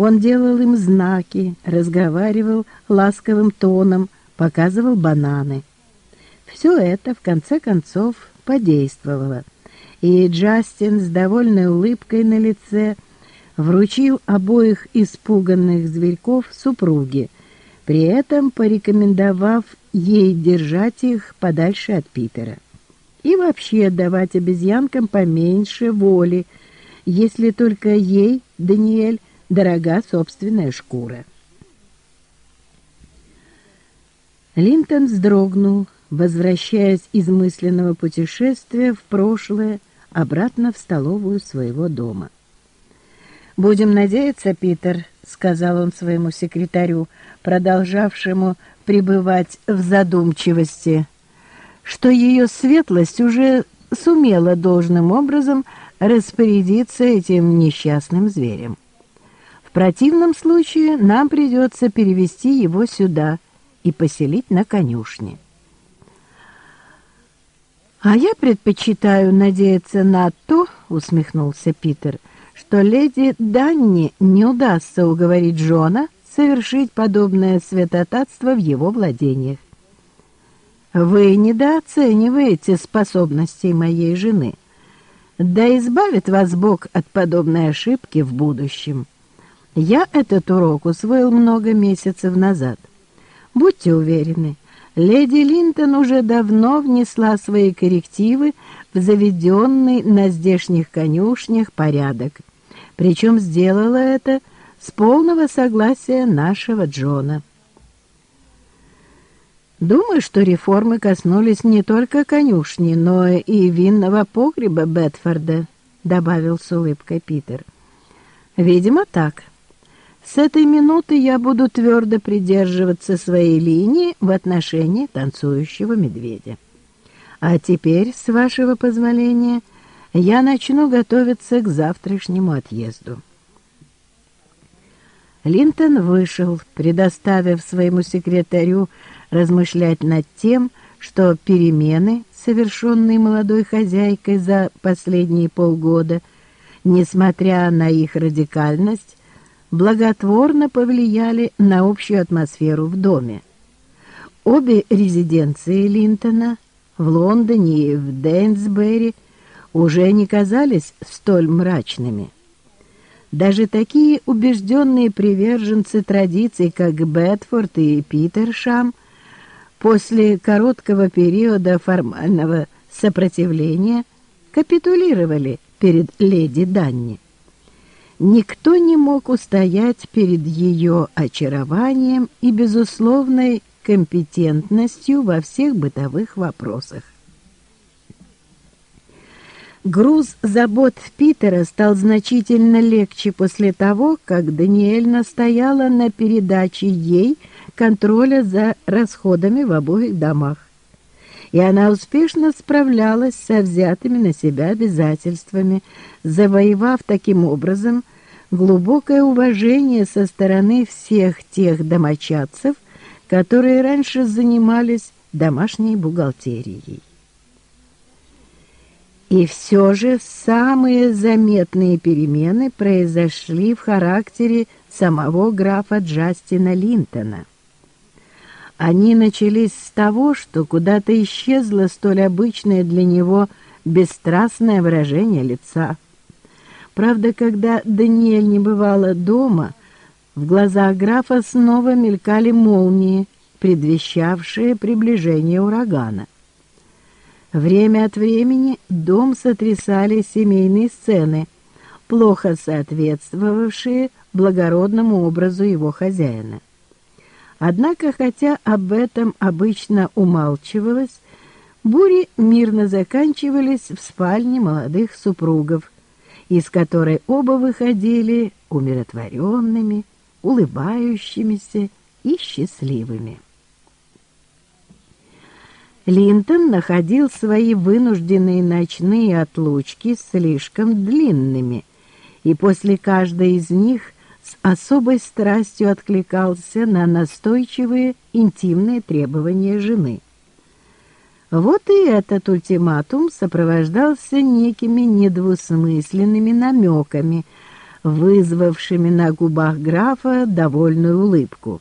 Он делал им знаки, разговаривал ласковым тоном, показывал бананы. Все это, в конце концов, подействовало, и Джастин с довольной улыбкой на лице вручил обоих испуганных зверьков супруге, при этом порекомендовав ей держать их подальше от Питера. И вообще давать обезьянкам поменьше воли, если только ей, Даниэль, дорога собственная шкура. Линтон вздрогнул, возвращаясь из мысленного путешествия в прошлое обратно в столовую своего дома. «Будем надеяться, Питер», — сказал он своему секретарю, продолжавшему пребывать в задумчивости, что ее светлость уже сумела должным образом распорядиться этим несчастным зверем. В противном случае нам придется перевести его сюда и поселить на конюшне. «А я предпочитаю надеяться на то, — усмехнулся Питер, — что леди Данни не удастся уговорить Джона совершить подобное святотатство в его владениях. Вы недооцениваете способностей моей жены. Да избавит вас Бог от подобной ошибки в будущем. Я этот урок усвоил много месяцев назад. Будьте уверены, леди Линтон уже давно внесла свои коррективы в заведенный на здешних конюшнях порядок. Причем сделала это с полного согласия нашего Джона. Думаю, что реформы коснулись не только конюшни, но и винного погреба Бетфорда, добавил с улыбкой Питер. Видимо, так. С этой минуты я буду твердо придерживаться своей линии в отношении танцующего медведя. А теперь, с вашего позволения, я начну готовиться к завтрашнему отъезду. Линтон вышел, предоставив своему секретарю размышлять над тем, что перемены, совершенные молодой хозяйкой за последние полгода, несмотря на их радикальность, благотворно повлияли на общую атмосферу в доме. Обе резиденции Линтона в Лондоне и в Дейнсбери уже не казались столь мрачными. Даже такие убежденные приверженцы традиций, как Бетфорд и Питершам, после короткого периода формального сопротивления капитулировали перед леди Данни. Никто не мог устоять перед ее очарованием и безусловной компетентностью во всех бытовых вопросах. Груз забот Питера стал значительно легче после того, как Даниэль настояла на передаче ей контроля за расходами в обоих домах. И она успешно справлялась со взятыми на себя обязательствами, завоевав таким образом глубокое уважение со стороны всех тех домочадцев, которые раньше занимались домашней бухгалтерией. И все же самые заметные перемены произошли в характере самого графа Джастина Линтона. Они начались с того, что куда-то исчезло столь обычное для него бесстрастное выражение лица. Правда, когда Даниэль не бывала дома, в глазах графа снова мелькали молнии, предвещавшие приближение урагана. Время от времени дом сотрясали семейные сцены, плохо соответствовавшие благородному образу его хозяина. Однако, хотя об этом обычно умалчивалось, бури мирно заканчивались в спальне молодых супругов, из которой оба выходили умиротворенными, улыбающимися и счастливыми. Линтон находил свои вынужденные ночные отлучки слишком длинными, и после каждой из них с особой страстью откликался на настойчивые интимные требования жены. Вот и этот ультиматум сопровождался некими недвусмысленными намеками, вызвавшими на губах графа довольную улыбку.